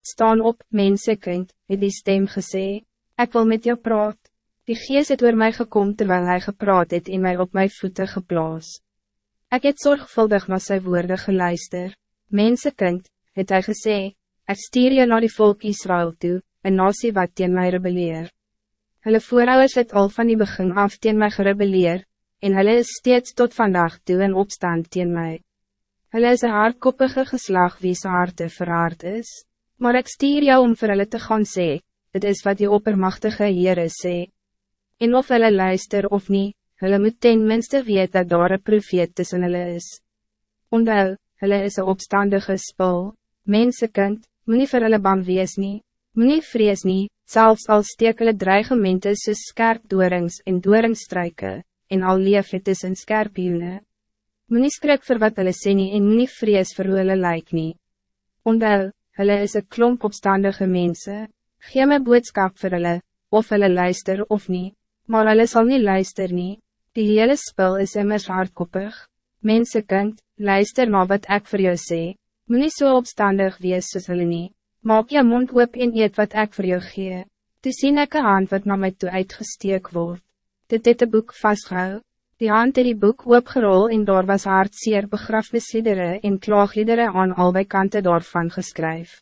Staan op, mensenkind, het die stem gesê, ik wil met jou praat. Die gees het oor mij gekomen terwijl hij gepraat het en mij op mijn voeten geplaas. Ik het zorgvuldig naar zijn woorden geluister. Mensenkind, het hij gesê, ik stuur je naar die volk Israël toe, een nasie wat teen mij rebelleer. Hulle voorouders het al van die begin af teen mij gerebelleer, en hulle is steeds tot vandaag toe in opstand teen mij. Hulle is een hardkoppige geslag wie sy harte verhaard is. Maar ik stier jou om vir hulle te gaan sê, het is wat die oppermachtige Heere sê. En of hulle luister of niet, hulle moet ten minste weet dat daar een profeet tussen hulle is. Ondou, hulle is een opstandige spul, mensenkind, moet nie vir hulle bang wees nie, moet nie vrees nie, selfs al steek hulle dreigemente soos skerp doorings en doringstruike, en al leef het tussen skerp hiele. Moet nie skrik vir wat hulle sê nie en moet nie vrees vir hoe hulle lyk nie. Ondou, hulle is een klomp opstandige mensen. Gee my boodskap vir hulle, of hulle luister of niet, maar hulle sal niet luister nie. Die hele spel is immers hardkoppig. Mensenkind, luister maar wat ik voor jou sê. Moet nie so opstandig wees soos hulle nie. Maak je mond oop en eet wat ik voor jou gee. Toe sien ek een hand wat naar my toe uitgesteek word. Dit het een boek vastgehou. Die hand het die boek oopgerol en daar was hartseer begrafnisliedere en klaagliedere aan albei kante daarvan geskryf.